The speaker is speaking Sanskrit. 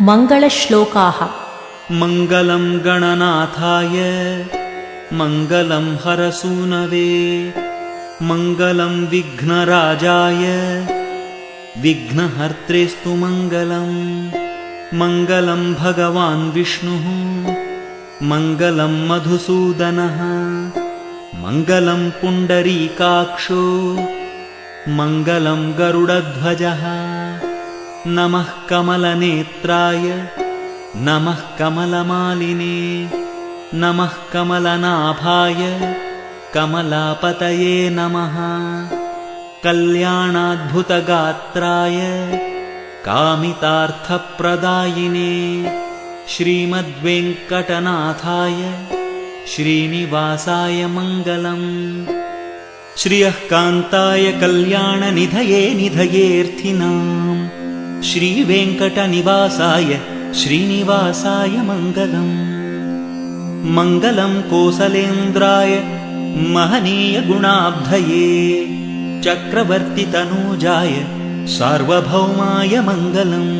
मङ्गलश्लोकाः। मङ्गलं गणनाथाय मङ्गलं हरसूनवे मङ्गलं विघ्नराजाय विघ्नहर्त्रेस्तु मङ्गलम् मङ्गलं भगवान् विष्णुः मङ्गलं मधुसूदनः मङ्गलं पुण्डरीकाक्षो मङ्गलं गरुडध्वजः नमः कमलनेत्राय नमः कमलमालिने नमः कमलनाभाय कमलापतये नमः। कल्याणाद्भुतगात्राय कामितार्थप्रदायिने श्रीमद्वेङ्कटनाथाय श्रीनिवासाय मङ्गलम्। श्रियः कान्ताय कल्याणनिधये निधयेऽर्थिनाम् श्रीवेङ्कटनिवासाय श्रीनिवासाय मङ्गलम् मङ्गलं कोसलेन्द्राय महनीयगुणाब्धये चक्रवर्तितनूजाय सार्वभौमाय मङ्गलम्